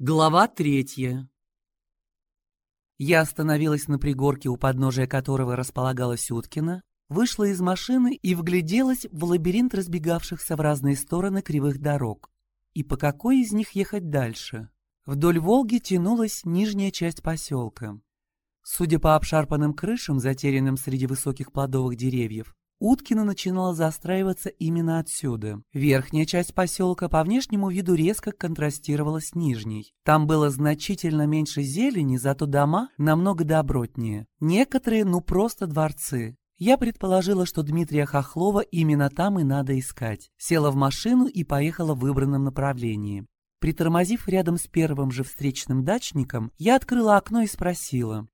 Глава третья Я остановилась на пригорке, у подножия которого располагалась Уткина, вышла из машины и вгляделась в лабиринт разбегавшихся в разные стороны кривых дорог. И по какой из них ехать дальше? Вдоль Волги тянулась нижняя часть поселка. Судя по обшарпанным крышам, затерянным среди высоких плодовых деревьев, Уткина начинала застраиваться именно отсюда. Верхняя часть поселка по внешнему виду резко контрастировала с нижней. Там было значительно меньше зелени, зато дома намного добротнее. Некоторые, ну просто дворцы. Я предположила, что Дмитрия Хохлова именно там и надо искать. Села в машину и поехала в выбранном направлении. Притормозив рядом с первым же встречным дачником, я открыла окно и спросила.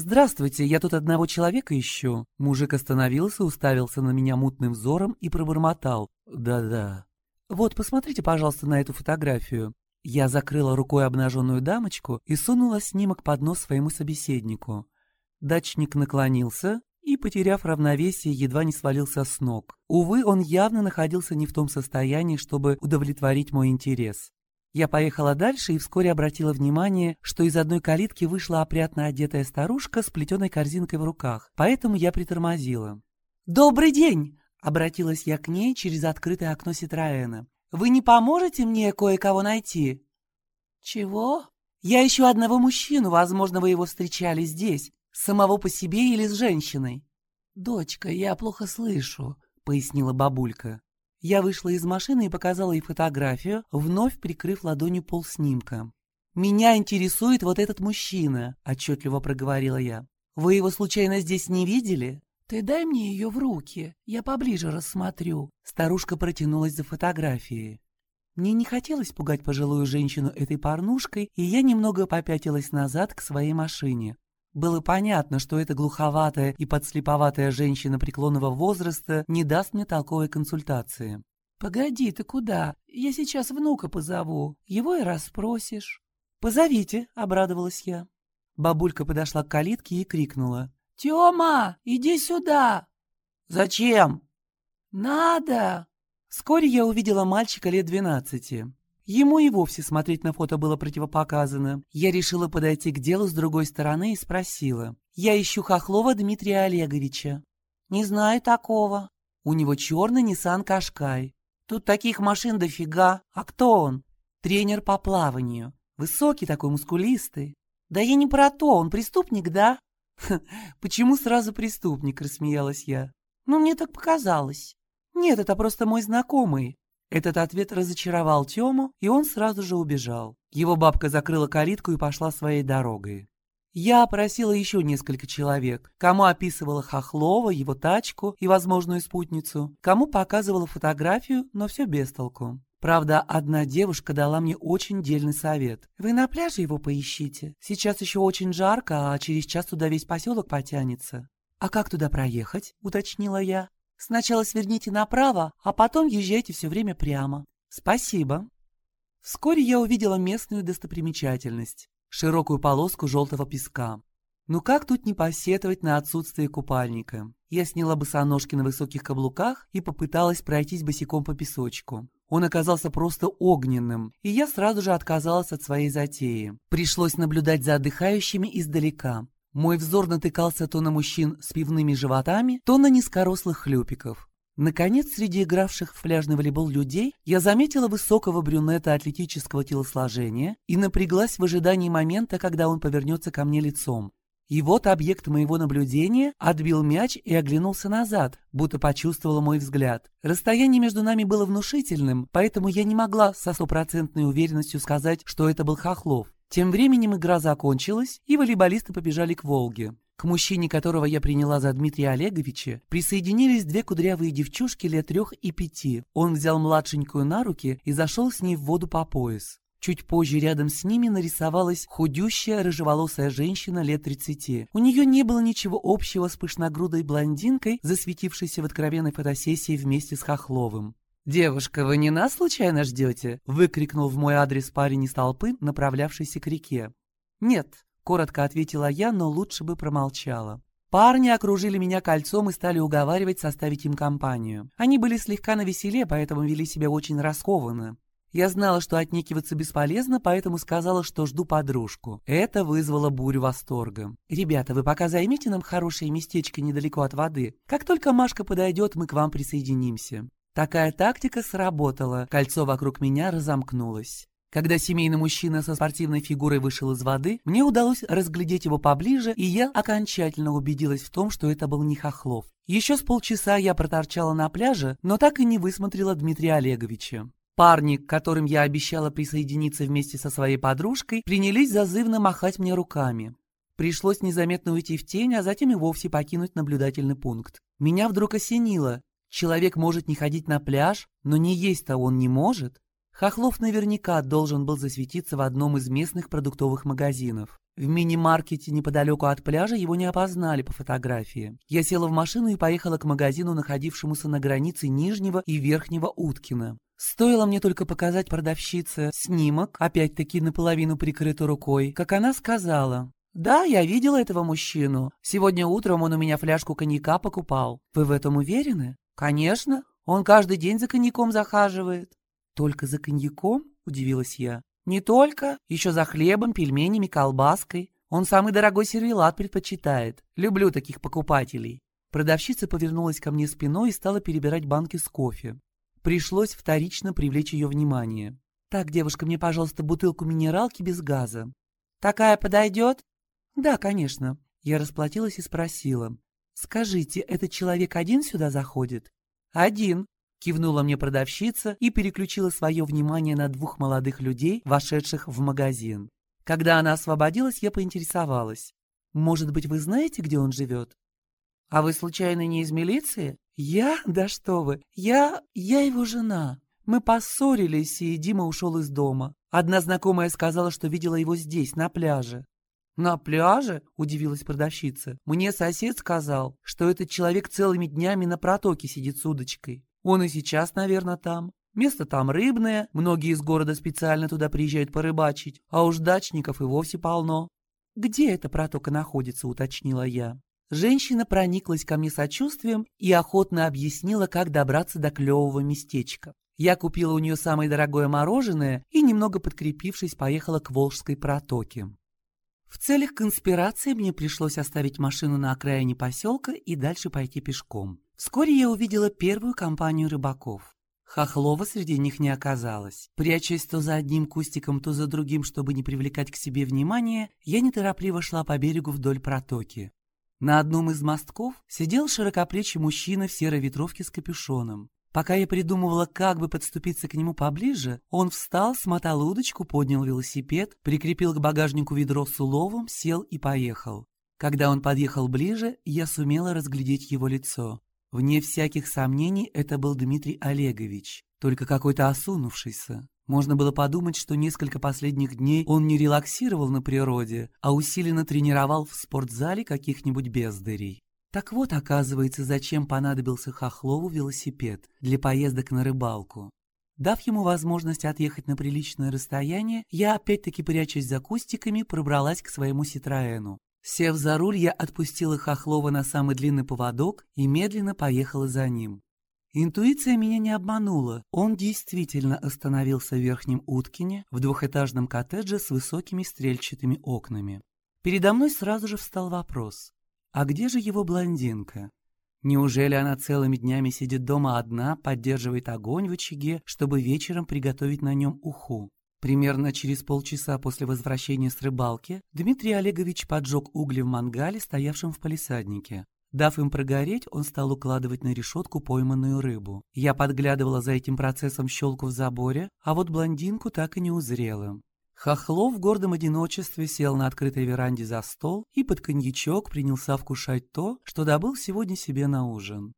«Здравствуйте, я тут одного человека ищу». Мужик остановился, уставился на меня мутным взором и пробормотал. «Да-да». «Вот, посмотрите, пожалуйста, на эту фотографию». Я закрыла рукой обнаженную дамочку и сунула снимок под нос своему собеседнику. Дачник наклонился и, потеряв равновесие, едва не свалился с ног. Увы, он явно находился не в том состоянии, чтобы удовлетворить мой интерес. Я поехала дальше и вскоре обратила внимание, что из одной калитки вышла опрятно одетая старушка с плетеной корзинкой в руках, поэтому я притормозила. «Добрый день!» — обратилась я к ней через открытое окно Ситроэна. «Вы не поможете мне кое-кого найти?» «Чего?» «Я ищу одного мужчину, возможно, вы его встречали здесь, самого по себе или с женщиной». «Дочка, я плохо слышу», — пояснила бабулька. Я вышла из машины и показала ей фотографию, вновь прикрыв ладонью пол снимка. «Меня интересует вот этот мужчина», — отчетливо проговорила я. «Вы его случайно здесь не видели?» «Ты дай мне ее в руки, я поближе рассмотрю». Старушка протянулась за фотографией. Мне не хотелось пугать пожилую женщину этой порнушкой, и я немного попятилась назад к своей машине. Было понятно, что эта глуховатая и подслеповатая женщина преклонного возраста не даст мне толковой консультации. «Погоди, ты куда? Я сейчас внука позову. Его и расспросишь». «Позовите», — обрадовалась я. Бабулька подошла к калитке и крикнула. «Тёма, иди сюда!» «Зачем?» «Надо!» Вскоре я увидела мальчика лет двенадцати. Ему и вовсе смотреть на фото было противопоказано. Я решила подойти к делу с другой стороны и спросила. «Я ищу Хохлова Дмитрия Олеговича». «Не знаю такого». «У него черный Nissan Кашкай. Тут таких машин дофига. А кто он?» «Тренер по плаванию. Высокий такой, мускулистый». «Да я не про то. Он преступник, да?» «Почему сразу преступник?» – рассмеялась я. «Ну, мне так показалось». «Нет, это просто мой знакомый. Этот ответ разочаровал Тему, и он сразу же убежал. Его бабка закрыла калитку и пошла своей дорогой. Я опросила еще несколько человек, кому описывала Хохлова, его тачку и возможную спутницу, кому показывала фотографию, но все без толку. Правда, одна девушка дала мне очень дельный совет. «Вы на пляже его поищите. Сейчас еще очень жарко, а через час туда весь поселок потянется». «А как туда проехать?» — уточнила я. Сначала сверните направо, а потом езжайте все время прямо. Спасибо. Вскоре я увидела местную достопримечательность – широкую полоску желтого песка. Ну как тут не посетовать на отсутствие купальника? Я сняла босоножки на высоких каблуках и попыталась пройтись босиком по песочку. Он оказался просто огненным, и я сразу же отказалась от своей затеи. Пришлось наблюдать за отдыхающими издалека. Мой взор натыкался то на мужчин с пивными животами, то на низкорослых хлюпиков. Наконец, среди игравших в пляжный волейбол людей я заметила высокого брюнета атлетического телосложения и напряглась в ожидании момента, когда он повернется ко мне лицом. И вот объект моего наблюдения отбил мяч и оглянулся назад, будто почувствовал мой взгляд. Расстояние между нами было внушительным, поэтому я не могла со стопроцентной уверенностью сказать, что это был Хохлов. Тем временем игра закончилась, и волейболисты побежали к Волге. К мужчине, которого я приняла за Дмитрия Олеговича, присоединились две кудрявые девчушки лет трех и пяти. Он взял младшенькую на руки и зашел с ней в воду по пояс. Чуть позже рядом с ними нарисовалась худющая рыжеволосая женщина лет тридцати. У нее не было ничего общего с пышногрудой блондинкой, засветившейся в откровенной фотосессии вместе с Хохловым. «Девушка, вы не нас случайно ждете?» — выкрикнул в мой адрес парень из толпы, направлявшийся к реке. «Нет», — коротко ответила я, но лучше бы промолчала. Парни окружили меня кольцом и стали уговаривать составить им компанию. Они были слегка навеселе, поэтому вели себя очень раскованно. Я знала, что отнекиваться бесполезно, поэтому сказала, что жду подружку. Это вызвало бурю восторга. «Ребята, вы пока займите нам хорошее местечко недалеко от воды. Как только Машка подойдет, мы к вам присоединимся». Такая тактика сработала, кольцо вокруг меня разомкнулось. Когда семейный мужчина со спортивной фигурой вышел из воды, мне удалось разглядеть его поближе, и я окончательно убедилась в том, что это был не Хохлов. Еще с полчаса я проторчала на пляже, но так и не высмотрела Дмитрия Олеговича. Парни, к которым я обещала присоединиться вместе со своей подружкой, принялись зазывно махать мне руками. Пришлось незаметно уйти в тень, а затем и вовсе покинуть наблюдательный пункт. Меня вдруг осенило. Человек может не ходить на пляж, но не есть-то он не может. Хохлов наверняка должен был засветиться в одном из местных продуктовых магазинов. В мини-маркете неподалеку от пляжа его не опознали по фотографии. Я села в машину и поехала к магазину, находившемуся на границе Нижнего и Верхнего Уткина. Стоило мне только показать продавщице снимок, опять-таки наполовину прикрытый рукой, как она сказала. «Да, я видела этого мужчину. Сегодня утром он у меня фляжку коньяка покупал. Вы в этом уверены?» «Конечно. Он каждый день за коньяком захаживает». «Только за коньяком?» – удивилась я. «Не только. Еще за хлебом, пельменями, колбаской. Он самый дорогой сервелат предпочитает. Люблю таких покупателей». Продавщица повернулась ко мне спиной и стала перебирать банки с кофе. Пришлось вторично привлечь ее внимание. «Так, девушка, мне, пожалуйста, бутылку минералки без газа». «Такая подойдет?» «Да, конечно». Я расплатилась и спросила. «Скажите, этот человек один сюда заходит?» «Один», Кивнула мне продавщица и переключила свое внимание на двух молодых людей, вошедших в магазин. Когда она освободилась, я поинтересовалась. «Может быть, вы знаете, где он живет?» «А вы, случайно, не из милиции?» «Я? Да что вы! Я... я его жена. Мы поссорились, и Дима ушел из дома. Одна знакомая сказала, что видела его здесь, на пляже. «На пляже?» – удивилась продавщица. «Мне сосед сказал, что этот человек целыми днями на протоке сидит с удочкой. Он и сейчас, наверное, там. Место там рыбное, многие из города специально туда приезжают порыбачить, а уж дачников и вовсе полно. «Где эта протока находится?» – уточнила я. Женщина прониклась ко мне сочувствием и охотно объяснила, как добраться до клевого местечка. Я купила у нее самое дорогое мороженое и, немного подкрепившись, поехала к Волжской протоке. В целях конспирации мне пришлось оставить машину на окраине поселка и дальше пойти пешком. Вскоре я увидела первую компанию рыбаков. Хохлова среди них не оказалось. Прячась то за одним кустиком, то за другим, чтобы не привлекать к себе внимания, я неторопливо шла по берегу вдоль протоки. На одном из мостков сидел широкоплечий мужчина в серой ветровке с капюшоном. Пока я придумывала, как бы подступиться к нему поближе, он встал, смотал удочку, поднял велосипед, прикрепил к багажнику ведро с уловом, сел и поехал. Когда он подъехал ближе, я сумела разглядеть его лицо. Вне всяких сомнений это был Дмитрий Олегович, только какой-то осунувшийся. Можно было подумать, что несколько последних дней он не релаксировал на природе, а усиленно тренировал в спортзале каких-нибудь бездарей. Так вот, оказывается, зачем понадобился Хохлову велосипед для поездок на рыбалку. Дав ему возможность отъехать на приличное расстояние, я, опять-таки прячась за кустиками, пробралась к своему Ситроэну. Сев за руль, я отпустила Хохлова на самый длинный поводок и медленно поехала за ним. Интуиция меня не обманула. Он действительно остановился в Верхнем Уткине, в двухэтажном коттедже с высокими стрельчатыми окнами. Передо мной сразу же встал вопрос. А где же его блондинка? Неужели она целыми днями сидит дома одна, поддерживает огонь в очаге, чтобы вечером приготовить на нем уху? Примерно через полчаса после возвращения с рыбалки Дмитрий Олегович поджег угли в мангале, стоявшем в палисаднике. Дав им прогореть, он стал укладывать на решетку пойманную рыбу. Я подглядывала за этим процессом щелку в заборе, а вот блондинку так и не узрела. Хохлов в гордом одиночестве сел на открытой веранде за стол и под коньячок принялся вкушать то, что добыл сегодня себе на ужин.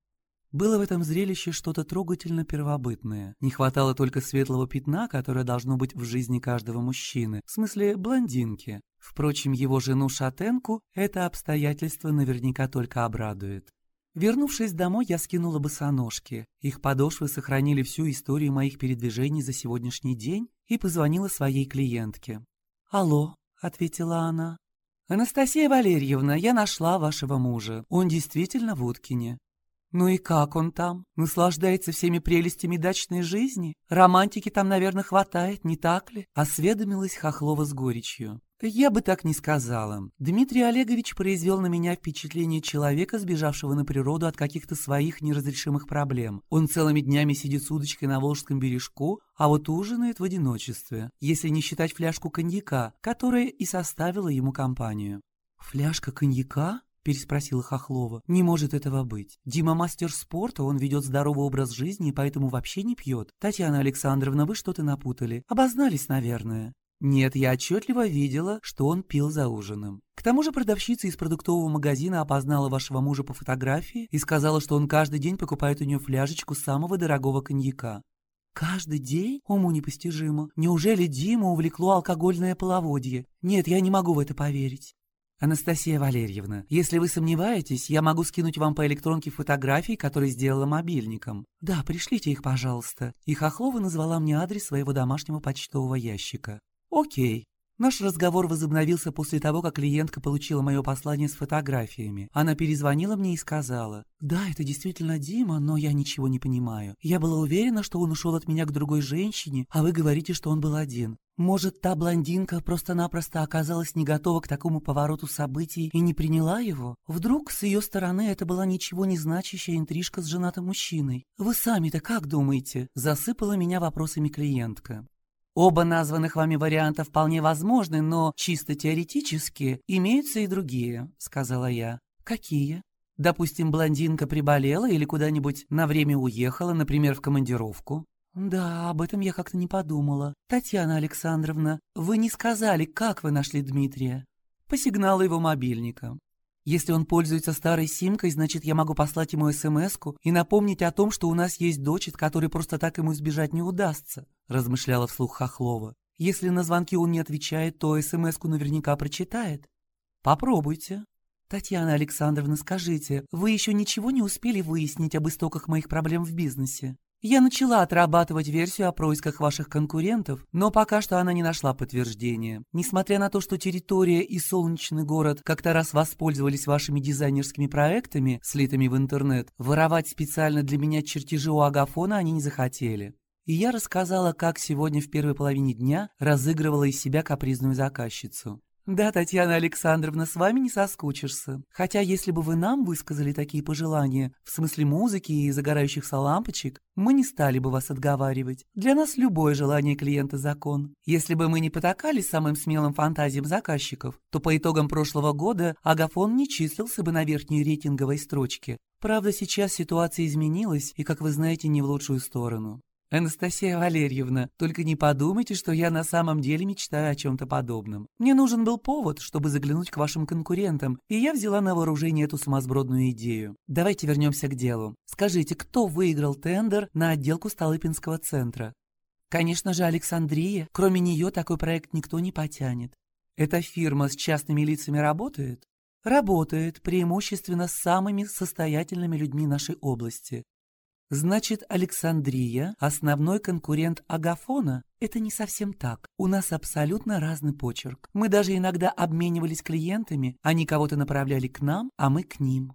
Было в этом зрелище что-то трогательно первобытное. Не хватало только светлого пятна, которое должно быть в жизни каждого мужчины, в смысле блондинки. Впрочем, его жену-шатенку это обстоятельство наверняка только обрадует. Вернувшись домой, я скинула босоножки. Их подошвы сохранили всю историю моих передвижений за сегодняшний день и позвонила своей клиентке. «Алло», — ответила она. «Анастасия Валерьевна, я нашла вашего мужа. Он действительно в Уткине. «Ну и как он там? Наслаждается всеми прелестями дачной жизни? Романтики там, наверное, хватает, не так ли?» — осведомилась Хохлова с горечью. «Я бы так не сказала. Дмитрий Олегович произвел на меня впечатление человека, сбежавшего на природу от каких-то своих неразрешимых проблем. Он целыми днями сидит с удочкой на Волжском бережку, а вот ужинает в одиночестве, если не считать фляжку коньяка, которая и составила ему компанию». «Фляжка коньяка?» — переспросила Хохлова. «Не может этого быть. Дима мастер спорта, он ведет здоровый образ жизни и поэтому вообще не пьет. Татьяна Александровна, вы что-то напутали. Обознались, наверное». Нет, я отчетливо видела, что он пил за ужином. К тому же продавщица из продуктового магазина опознала вашего мужа по фотографии и сказала, что он каждый день покупает у нее фляжечку самого дорогого коньяка. Каждый день? Уму непостижимо. Неужели Дима увлекло алкогольное половодье? Нет, я не могу в это поверить. «Анастасия Валерьевна, если вы сомневаетесь, я могу скинуть вам по электронке фотографии, которые сделала мобильником. Да, пришлите их, пожалуйста». И Хохлова назвала мне адрес своего домашнего почтового ящика. «Окей». Наш разговор возобновился после того, как клиентка получила мое послание с фотографиями. Она перезвонила мне и сказала, «Да, это действительно Дима, но я ничего не понимаю. Я была уверена, что он ушел от меня к другой женщине, а вы говорите, что он был один. Может, та блондинка просто-напросто оказалась не готова к такому повороту событий и не приняла его? Вдруг с ее стороны это была ничего не значащая интрижка с женатым мужчиной? Вы сами-то как думаете? Засыпала меня вопросами клиентка. Оба названных вами варианта вполне возможны, но чисто теоретически имеются и другие, сказала я. Какие? Допустим, блондинка приболела или куда-нибудь на время уехала, например, в командировку. «Да, об этом я как-то не подумала. Татьяна Александровна, вы не сказали, как вы нашли Дмитрия?» «По сигналу его мобильника. Если он пользуется старой симкой, значит, я могу послать ему смс и напомнить о том, что у нас есть дочь, от которой просто так ему избежать не удастся», размышляла вслух Хохлова. «Если на звонки он не отвечает, то смс наверняка прочитает. Попробуйте». «Татьяна Александровна, скажите, вы еще ничего не успели выяснить об истоках моих проблем в бизнесе?» Я начала отрабатывать версию о происках ваших конкурентов, но пока что она не нашла подтверждения. Несмотря на то, что территория и солнечный город как-то раз воспользовались вашими дизайнерскими проектами, слитыми в интернет, воровать специально для меня чертежи у Агафона они не захотели. И я рассказала, как сегодня в первой половине дня разыгрывала из себя капризную заказчицу. «Да, Татьяна Александровна, с вами не соскучишься. Хотя, если бы вы нам высказали такие пожелания, в смысле музыки и загорающихся лампочек, мы не стали бы вас отговаривать. Для нас любое желание клиента – закон. Если бы мы не потакали самым смелым фантазиям заказчиков, то по итогам прошлого года Агафон не числился бы на верхней рейтинговой строчке. Правда, сейчас ситуация изменилась, и, как вы знаете, не в лучшую сторону. «Анастасия Валерьевна, только не подумайте, что я на самом деле мечтаю о чем-то подобном. Мне нужен был повод, чтобы заглянуть к вашим конкурентам, и я взяла на вооружение эту сумасбродную идею. Давайте вернемся к делу. Скажите, кто выиграл тендер на отделку Столыпинского центра?» «Конечно же, Александрия. Кроме нее такой проект никто не потянет. Эта фирма с частными лицами работает?» «Работает, преимущественно с самыми состоятельными людьми нашей области. Значит, Александрия – основной конкурент Агафона? Это не совсем так. У нас абсолютно разный почерк. Мы даже иногда обменивались клиентами, они кого-то направляли к нам, а мы к ним.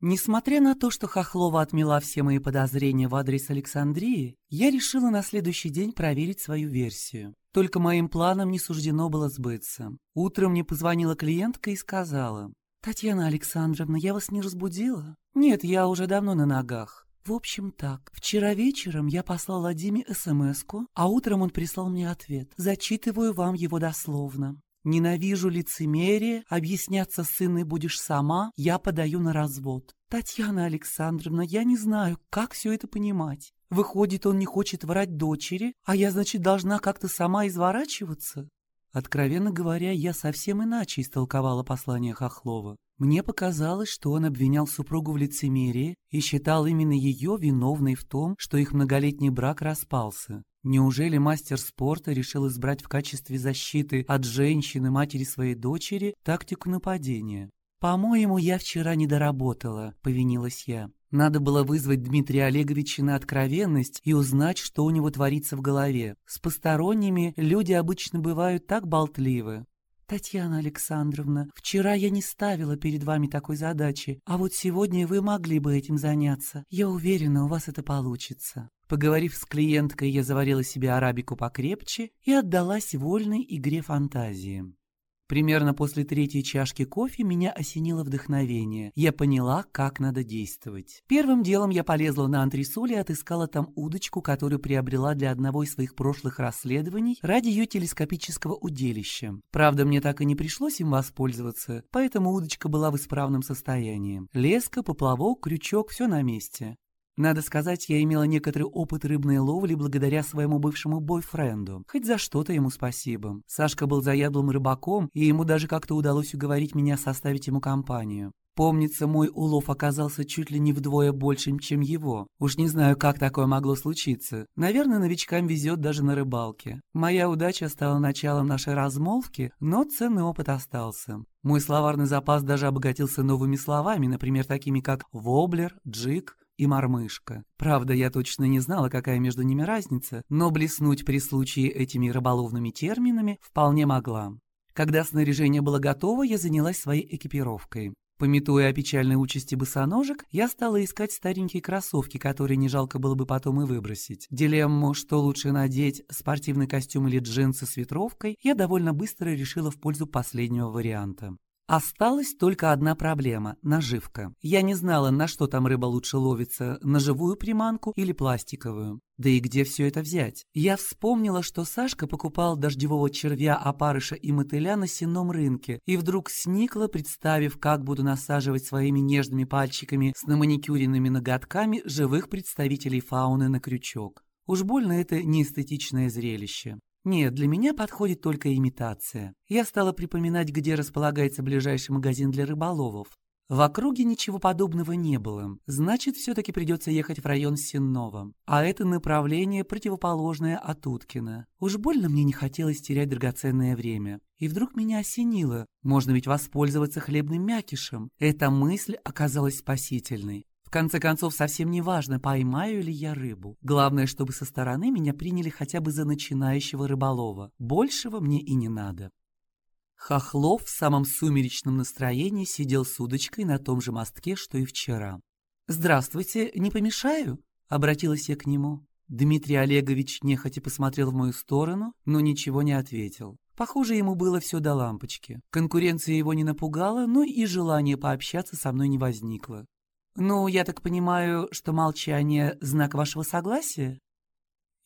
Несмотря на то, что Хохлова отмела все мои подозрения в адрес Александрии, я решила на следующий день проверить свою версию. Только моим планам не суждено было сбыться. Утром мне позвонила клиентка и сказала, «Татьяна Александровна, я вас не разбудила?» «Нет, я уже давно на ногах. В общем так, вчера вечером я послала Диме смс а утром он прислал мне ответ. Зачитываю вам его дословно. «Ненавижу лицемерие, объясняться с будешь сама, я подаю на развод». «Татьяна Александровна, я не знаю, как все это понимать. Выходит, он не хочет врать дочери, а я, значит, должна как-то сама изворачиваться?» Откровенно говоря, я совсем иначе истолковала послание Хохлова. Мне показалось, что он обвинял супругу в лицемерии и считал именно ее виновной в том, что их многолетний брак распался. Неужели мастер спорта решил избрать в качестве защиты от женщины, матери своей дочери, тактику нападения? «По-моему, я вчера не доработала», — повинилась я. Надо было вызвать Дмитрия Олеговича на откровенность и узнать, что у него творится в голове. С посторонними люди обычно бывают так болтливы. «Татьяна Александровна, вчера я не ставила перед вами такой задачи, а вот сегодня вы могли бы этим заняться. Я уверена, у вас это получится». Поговорив с клиенткой, я заварила себе арабику покрепче и отдалась вольной игре фантазии. Примерно после третьей чашки кофе меня осенило вдохновение. Я поняла, как надо действовать. Первым делом я полезла на антресоль и отыскала там удочку, которую приобрела для одного из своих прошлых расследований ради ее телескопического удилища. Правда, мне так и не пришлось им воспользоваться, поэтому удочка была в исправном состоянии. Леска, поплавок, крючок – все на месте. Надо сказать, я имела некоторый опыт рыбной ловли благодаря своему бывшему бойфренду. Хоть за что-то ему спасибо. Сашка был заядлым рыбаком, и ему даже как-то удалось уговорить меня составить ему компанию. Помнится, мой улов оказался чуть ли не вдвое большим, чем его. Уж не знаю, как такое могло случиться. Наверное, новичкам везет даже на рыбалке. Моя удача стала началом нашей размолвки, но ценный опыт остался. Мой словарный запас даже обогатился новыми словами, например, такими как «воблер», «джик», и мормышка. Правда, я точно не знала, какая между ними разница, но блеснуть при случае этими рыболовными терминами вполне могла. Когда снаряжение было готово, я занялась своей экипировкой. Пометуя о печальной участи босоножек, я стала искать старенькие кроссовки, которые не жалко было бы потом и выбросить. Дилемму, что лучше надеть, спортивный костюм или джинсы с ветровкой, я довольно быстро решила в пользу последнего варианта. Осталась только одна проблема – наживка. Я не знала, на что там рыба лучше ловится – на живую приманку или пластиковую. Да и где все это взять? Я вспомнила, что Сашка покупал дождевого червя, опарыша и мотыля на сенном рынке, и вдруг сникла, представив, как буду насаживать своими нежными пальчиками с наманикюренными ноготками живых представителей фауны на крючок. Уж больно это неэстетичное зрелище. Нет, для меня подходит только имитация. Я стала припоминать, где располагается ближайший магазин для рыболовов. В округе ничего подобного не было, значит, все-таки придется ехать в район Сеннова. А это направление противоположное от Уткина. Уж больно мне не хотелось терять драгоценное время. И вдруг меня осенило. Можно ведь воспользоваться хлебным мякишем. Эта мысль оказалась спасительной конце концов, совсем не важно, поймаю ли я рыбу. Главное, чтобы со стороны меня приняли хотя бы за начинающего рыболова. Большего мне и не надо. Хохлов в самом сумеречном настроении сидел с удочкой на том же мостке, что и вчера. «Здравствуйте, не помешаю?» — обратилась я к нему. Дмитрий Олегович нехотя посмотрел в мою сторону, но ничего не ответил. Похоже, ему было все до лампочки. Конкуренция его не напугала, но и желание пообщаться со мной не возникло. «Ну, я так понимаю, что молчание — знак вашего согласия?»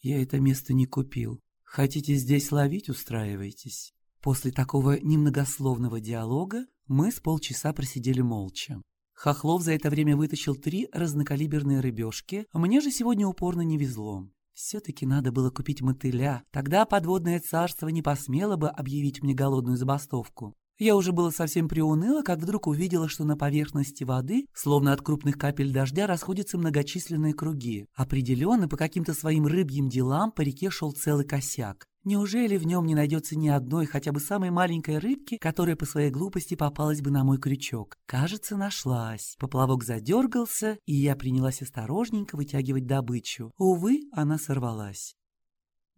«Я это место не купил. Хотите здесь ловить, устраивайтесь». После такого немногословного диалога мы с полчаса просидели молча. Хохлов за это время вытащил три разнокалиберные рыбешки, а мне же сегодня упорно не везло. Все-таки надо было купить мотыля, тогда подводное царство не посмело бы объявить мне голодную забастовку. Я уже было совсем приуныла, как вдруг увидела, что на поверхности воды, словно от крупных капель дождя, расходятся многочисленные круги. Определенно, по каким-то своим рыбьим делам по реке шел целый косяк. Неужели в нем не найдется ни одной, хотя бы самой маленькой рыбки, которая по своей глупости попалась бы на мой крючок? Кажется, нашлась. Поплавок задергался, и я принялась осторожненько вытягивать добычу. Увы, она сорвалась.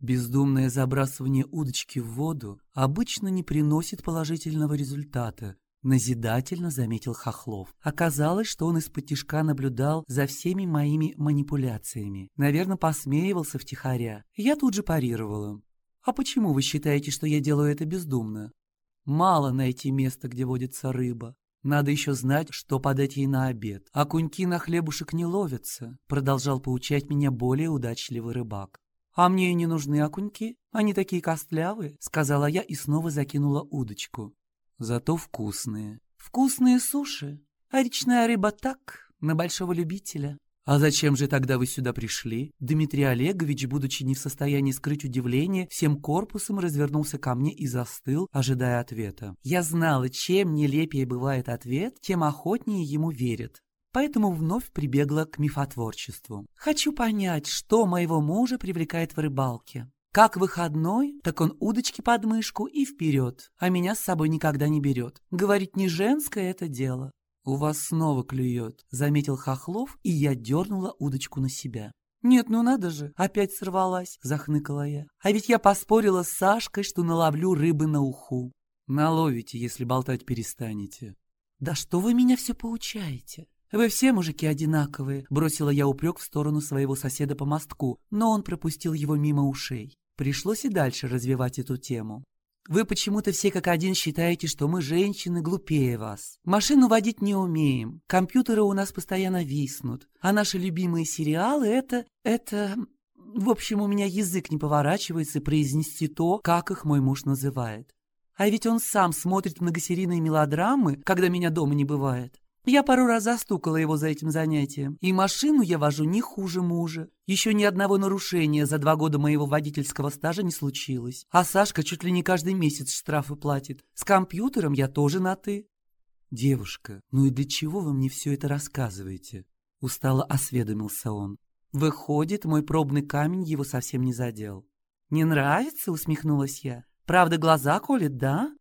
Бездумное забрасывание удочки в воду обычно не приносит положительного результата, назидательно заметил Хохлов. Оказалось, что он из-под тишка наблюдал за всеми моими манипуляциями. Наверное, посмеивался втихаря. Я тут же парировала. «А почему вы считаете, что я делаю это бездумно?» «Мало найти место, где водится рыба. Надо еще знать, что подать ей на обед. А куньки на хлебушек не ловятся», продолжал поучать меня более удачливый рыбак. «А мне и не нужны окуньки, они такие костлявые», — сказала я и снова закинула удочку. «Зато вкусные». «Вкусные суши, а речная рыба так, на большого любителя». «А зачем же тогда вы сюда пришли?» Дмитрий Олегович, будучи не в состоянии скрыть удивление, всем корпусом развернулся ко мне и застыл, ожидая ответа. Я знала, чем нелепее бывает ответ, тем охотнее ему верят поэтому вновь прибегла к мифотворчеству. Хочу понять, что моего мужа привлекает в рыбалке. Как выходной, так он удочки под мышку и вперед, а меня с собой никогда не берет. Говорит, не женское это дело. «У вас снова клюет», — заметил Хохлов, и я дернула удочку на себя. «Нет, ну надо же, опять сорвалась», — захныкала я. «А ведь я поспорила с Сашкой, что наловлю рыбы на уху». Наловите, если болтать перестанете. Да что вы меня все поучаете? Вы все мужики одинаковые, бросила я упрек в сторону своего соседа по мостку, но он пропустил его мимо ушей. Пришлось и дальше развивать эту тему. Вы почему-то все как один считаете, что мы, женщины, глупее вас. Машину водить не умеем, компьютеры у нас постоянно виснут, а наши любимые сериалы — это... это... В общем, у меня язык не поворачивается произнести то, как их мой муж называет. А ведь он сам смотрит многосерийные мелодрамы, когда меня дома не бывает. Я пару раз застукала его за этим занятием. И машину я вожу не хуже мужа. Еще ни одного нарушения за два года моего водительского стажа не случилось. А Сашка чуть ли не каждый месяц штрафы платит. С компьютером я тоже на «ты». «Девушка, ну и для чего вы мне все это рассказываете?» Устало осведомился он. Выходит, мой пробный камень его совсем не задел. «Не нравится?» — усмехнулась я. Правда, глаза колет, да?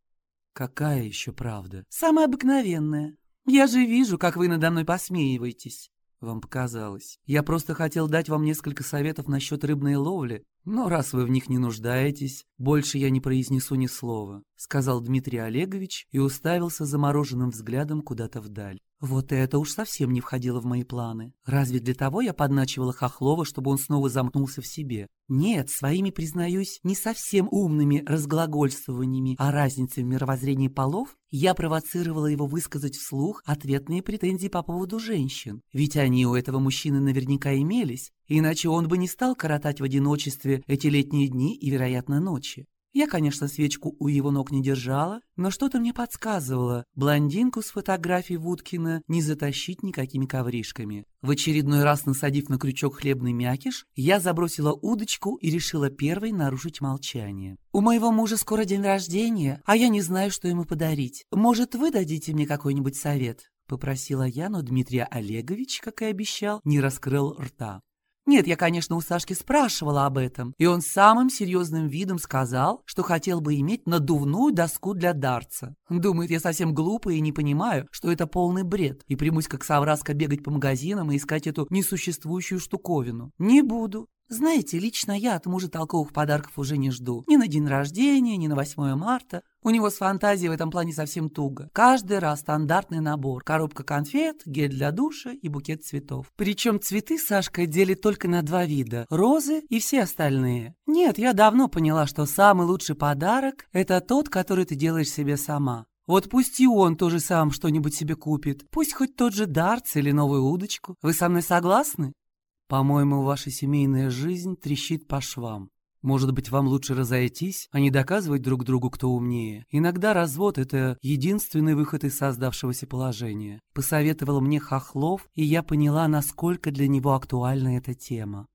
Какая еще правда? Самая обыкновенная. Я же вижу, как вы надо мной посмеиваетесь. Вам показалось. Я просто хотел дать вам несколько советов насчет рыбной ловли, но раз вы в них не нуждаетесь, больше я не произнесу ни слова, сказал Дмитрий Олегович и уставился замороженным взглядом куда-то вдаль. Вот это уж совсем не входило в мои планы. Разве для того я подначивала Хохлова, чтобы он снова замкнулся в себе? Нет, своими, признаюсь, не совсем умными разглагольствованиями о разнице в мировоззрении полов я провоцировала его высказать вслух ответные претензии по поводу женщин. Ведь они у этого мужчины наверняка имелись, иначе он бы не стал коротать в одиночестве эти летние дни и, вероятно, ночи. Я, конечно, свечку у его ног не держала, но что-то мне подсказывало, блондинку с фотографией Вудкина не затащить никакими ковришками. В очередной раз насадив на крючок хлебный мякиш, я забросила удочку и решила первой нарушить молчание. «У моего мужа скоро день рождения, а я не знаю, что ему подарить. Может, вы дадите мне какой-нибудь совет?» — попросила я, но Дмитрий Олегович, как и обещал, не раскрыл рта. Нет, я, конечно, у Сашки спрашивала об этом, и он самым серьезным видом сказал, что хотел бы иметь надувную доску для дарца. Думает, я совсем глупая и не понимаю, что это полный бред, и примусь как совраска бегать по магазинам и искать эту несуществующую штуковину. Не буду. Знаете, лично я от мужа толковых подарков уже не жду. Ни на день рождения, ни на 8 марта. У него с фантазией в этом плане совсем туго. Каждый раз стандартный набор. Коробка конфет, гель для душа и букет цветов. Причем цветы Сашка делит только на два вида. Розы и все остальные. Нет, я давно поняла, что самый лучший подарок – это тот, который ты делаешь себе сама. Вот пусть и он тоже сам что-нибудь себе купит. Пусть хоть тот же дартс или новую удочку. Вы со мной согласны? По-моему, ваша семейная жизнь трещит по швам. Может быть, вам лучше разойтись, а не доказывать друг другу, кто умнее. Иногда развод — это единственный выход из создавшегося положения. Посоветовал мне Хохлов, и я поняла, насколько для него актуальна эта тема.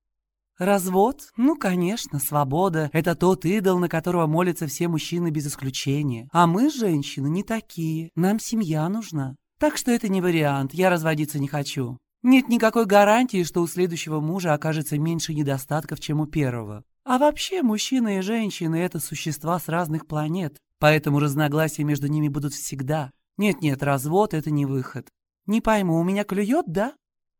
Развод? Ну, конечно, свобода — это тот идол, на которого молятся все мужчины без исключения. А мы, женщины, не такие. Нам семья нужна. Так что это не вариант, я разводиться не хочу. Нет никакой гарантии, что у следующего мужа окажется меньше недостатков, чем у первого. А вообще, мужчины и женщины — это существа с разных планет, поэтому разногласия между ними будут всегда. Нет-нет, развод — это не выход. Не пойму, у меня клюет, да?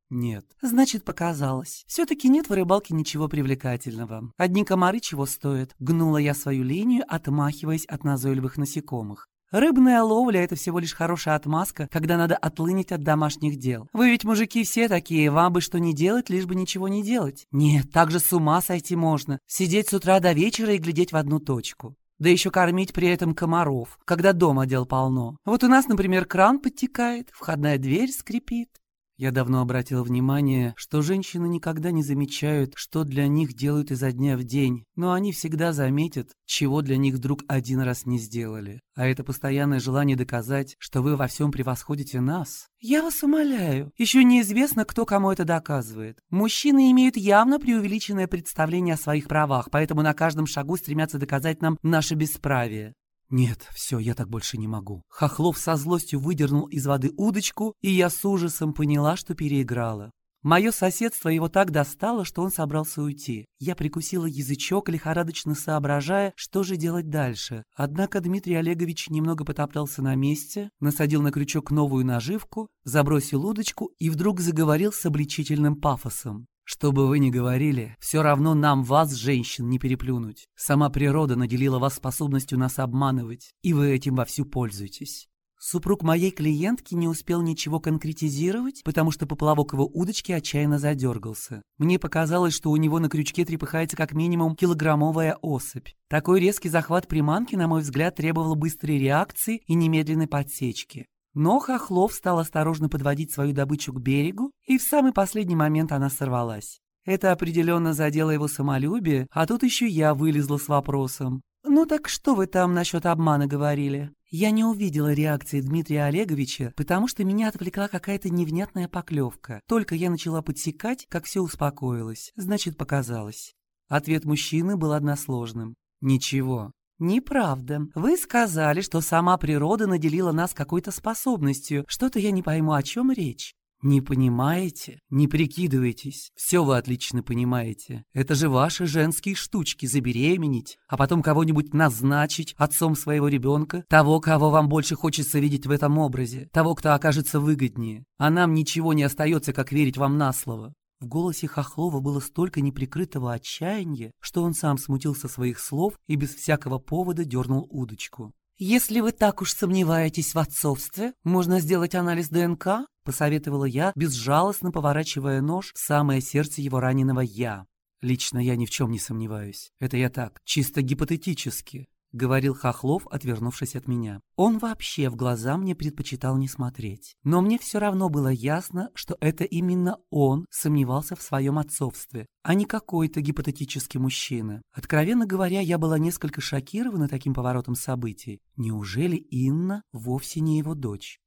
Нет. Значит, показалось. Все-таки нет в рыбалке ничего привлекательного. Одни комары чего стоят. Гнула я свою линию, отмахиваясь от назойливых насекомых. Рыбная ловля — это всего лишь хорошая отмазка, когда надо отлынить от домашних дел. Вы ведь, мужики, все такие, вам бы что не делать, лишь бы ничего не делать. Нет, так же с ума сойти можно. Сидеть с утра до вечера и глядеть в одну точку. Да еще кормить при этом комаров, когда дома дел полно. Вот у нас, например, кран подтекает, входная дверь скрипит. Я давно обратил внимание, что женщины никогда не замечают, что для них делают изо дня в день, но они всегда заметят, чего для них вдруг один раз не сделали. А это постоянное желание доказать, что вы во всем превосходите нас. Я вас умоляю, еще неизвестно, кто кому это доказывает. Мужчины имеют явно преувеличенное представление о своих правах, поэтому на каждом шагу стремятся доказать нам наше бесправие. Нет, все, я так больше не могу. Хохлов со злостью выдернул из воды удочку, и я с ужасом поняла, что переиграла. Мое соседство его так достало, что он собрался уйти. Я прикусила язычок, лихорадочно соображая, что же делать дальше. Однако Дмитрий Олегович немного потоптался на месте, насадил на крючок новую наживку, забросил удочку и вдруг заговорил с обличительным пафосом. Что бы вы ни говорили, все равно нам вас, женщин, не переплюнуть. Сама природа наделила вас способностью нас обманывать, и вы этим вовсю пользуетесь. Супруг моей клиентки не успел ничего конкретизировать, потому что поплавок его удочки отчаянно задергался. Мне показалось, что у него на крючке трепыхается как минимум килограммовая особь. Такой резкий захват приманки, на мой взгляд, требовал быстрой реакции и немедленной подсечки. Но Хохлов стал осторожно подводить свою добычу к берегу, и в самый последний момент она сорвалась. Это определенно задело его самолюбие, а тут еще я вылезла с вопросом. «Ну так что вы там насчет обмана говорили?» Я не увидела реакции Дмитрия Олеговича, потому что меня отвлекла какая-то невнятная поклевка. Только я начала подсекать, как все успокоилось. Значит, показалось. Ответ мужчины был односложным. «Ничего». «Неправда. Вы сказали, что сама природа наделила нас какой-то способностью. Что-то я не пойму, о чем речь». «Не понимаете? Не прикидывайтесь. Все вы отлично понимаете. Это же ваши женские штучки забеременеть, а потом кого-нибудь назначить отцом своего ребенка, того, кого вам больше хочется видеть в этом образе, того, кто окажется выгоднее. А нам ничего не остается, как верить вам на слово». В голосе Хохлова было столько неприкрытого отчаяния, что он сам смутился своих слов и без всякого повода дернул удочку. «Если вы так уж сомневаетесь в отцовстве, можно сделать анализ ДНК?» — посоветовала я, безжалостно поворачивая нож в самое сердце его раненого «я». Лично я ни в чем не сомневаюсь. Это я так, чисто гипотетически. — говорил Хохлов, отвернувшись от меня. Он вообще в глаза мне предпочитал не смотреть. Но мне все равно было ясно, что это именно он сомневался в своем отцовстве, а не какой-то гипотетический мужчина. Откровенно говоря, я была несколько шокирована таким поворотом событий. Неужели Инна вовсе не его дочь?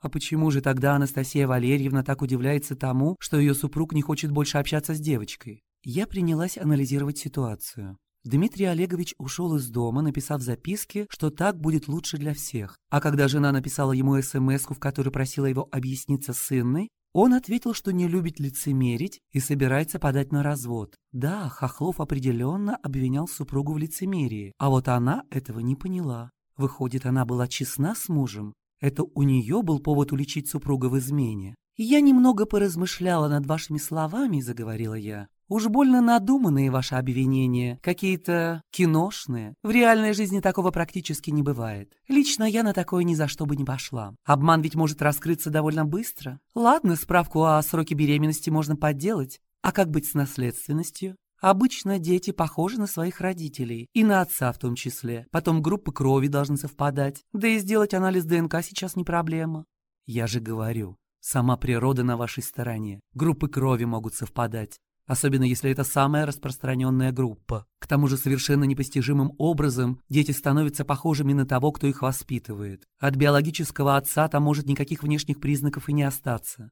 А почему же тогда Анастасия Валерьевна так удивляется тому, что ее супруг не хочет больше общаться с девочкой? Я принялась анализировать ситуацию. Дмитрий Олегович ушел из дома, написав записки, что так будет лучше для всех. А когда жена написала ему смс в которой просила его объясниться с Инной, он ответил, что не любит лицемерить и собирается подать на развод. Да, Хохлов определенно обвинял супругу в лицемерии, а вот она этого не поняла. Выходит, она была честна с мужем? Это у нее был повод уличить супруга в измене. «Я немного поразмышляла над вашими словами», — заговорила я. Уж больно надуманные ваши обвинения, какие-то киношные. В реальной жизни такого практически не бывает. Лично я на такое ни за что бы не пошла. Обман ведь может раскрыться довольно быстро. Ладно, справку о сроке беременности можно подделать. А как быть с наследственностью? Обычно дети похожи на своих родителей, и на отца в том числе. Потом группы крови должны совпадать. Да и сделать анализ ДНК сейчас не проблема. Я же говорю, сама природа на вашей стороне. Группы крови могут совпадать особенно если это самая распространенная группа. К тому же совершенно непостижимым образом дети становятся похожими на того, кто их воспитывает. От биологического отца там может никаких внешних признаков и не остаться.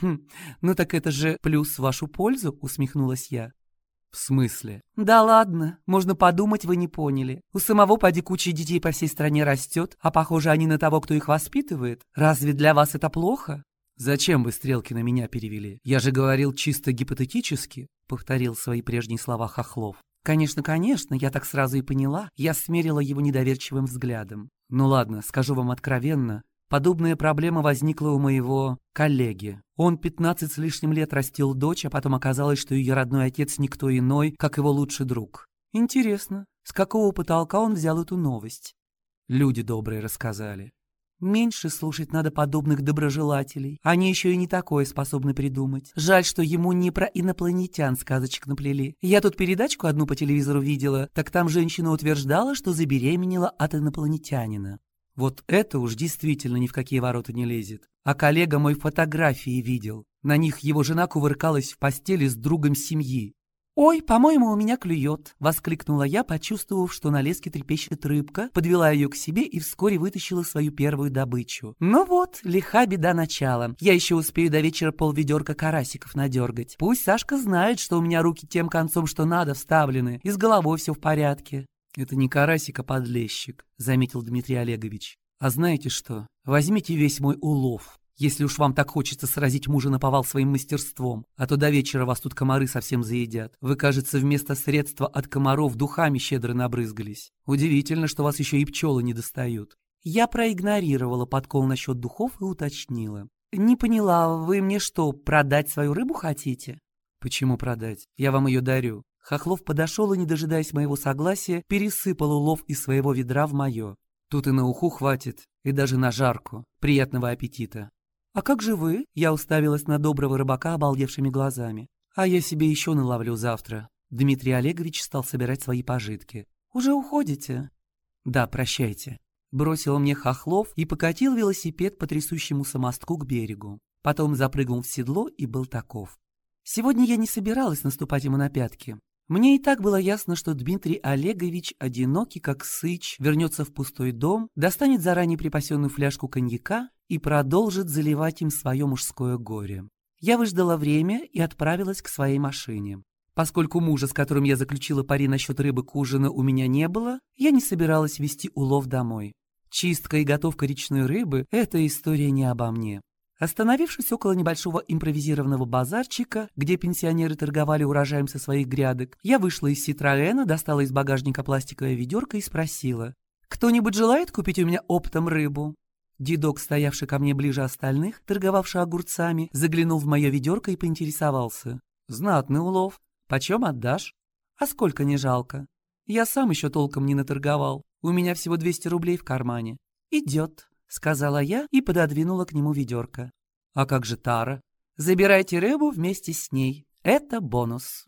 «Хм, ну так это же плюс в вашу пользу», — усмехнулась я. «В смысле?» «Да ладно, можно подумать, вы не поняли. У самого поди куча детей по всей стране растет, а похоже они на того, кто их воспитывает. Разве для вас это плохо?» «Зачем вы стрелки на меня перевели? Я же говорил чисто гипотетически», — повторил свои прежние слова Хохлов. «Конечно, конечно, я так сразу и поняла. Я смерила его недоверчивым взглядом. Ну ладно, скажу вам откровенно. Подобная проблема возникла у моего коллеги. Он 15 с лишним лет растил дочь, а потом оказалось, что ее родной отец никто иной, как его лучший друг. Интересно, с какого потолка он взял эту новость? Люди добрые рассказали. Меньше слушать надо подобных доброжелателей. Они еще и не такое способны придумать. Жаль, что ему не про инопланетян сказочек наплели. Я тут передачку одну по телевизору видела, так там женщина утверждала, что забеременела от инопланетянина. Вот это уж действительно ни в какие ворота не лезет. А коллега мой фотографии видел. На них его жена кувыркалась в постели с другом семьи. «Ой, по-моему, у меня клюет!» — воскликнула я, почувствовав, что на леске трепещет рыбка, подвела ее к себе и вскоре вытащила свою первую добычу. «Ну вот, лиха беда начала. Я еще успею до вечера полведерка карасиков надергать. Пусть Сашка знает, что у меня руки тем концом, что надо, вставлены, и с головой все в порядке». «Это не карасик, а подлещик», — заметил Дмитрий Олегович. «А знаете что? Возьмите весь мой улов если уж вам так хочется сразить мужа на повал своим мастерством, а то до вечера вас тут комары совсем заедят. Вы, кажется, вместо средства от комаров духами щедро набрызгались. Удивительно, что вас еще и пчелы не достают. Я проигнорировала подкол насчет духов и уточнила. «Не поняла, вы мне что, продать свою рыбу хотите?» Почему продать? Я вам ее дарю. Хохлов подошел и, не дожидаясь моего согласия, пересыпал улов из своего ведра в мое. Тут и на уху хватит, и даже на жарку. Приятного аппетита. «А как же вы?» Я уставилась на доброго рыбака обалдевшими глазами. «А я себе еще наловлю завтра». Дмитрий Олегович стал собирать свои пожитки. «Уже уходите?» «Да, прощайте». Бросил мне Хохлов и покатил велосипед по трясущемуся мостку к берегу. Потом запрыгнул в седло и был таков. Сегодня я не собиралась наступать ему на пятки. Мне и так было ясно, что Дмитрий Олегович, одинокий как сыч, вернется в пустой дом, достанет заранее припасенную фляжку коньяка и продолжит заливать им свое мужское горе. Я выждала время и отправилась к своей машине. Поскольку мужа, с которым я заключила пари насчет рыбы к ужину, у меня не было, я не собиралась вести улов домой. Чистка и готовка речной рыбы – это история не обо мне. Остановившись около небольшого импровизированного базарчика, где пенсионеры торговали урожаем со своих грядок, я вышла из Ситроэна, достала из багажника пластиковое ведерко и спросила, «Кто-нибудь желает купить у меня оптом рыбу?» Дедок, стоявший ко мне ближе остальных, торговавший огурцами, заглянул в мое ведерко и поинтересовался. «Знатный улов. Почем отдашь?» «А сколько не жалко?» «Я сам еще толком не наторговал. У меня всего 200 рублей в кармане». «Идет», — сказала я и пододвинула к нему ведерко. «А как же Тара?» «Забирайте рыбу вместе с ней. Это бонус».